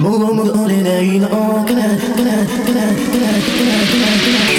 もう戻れないのかなかなかなかなかなかなかな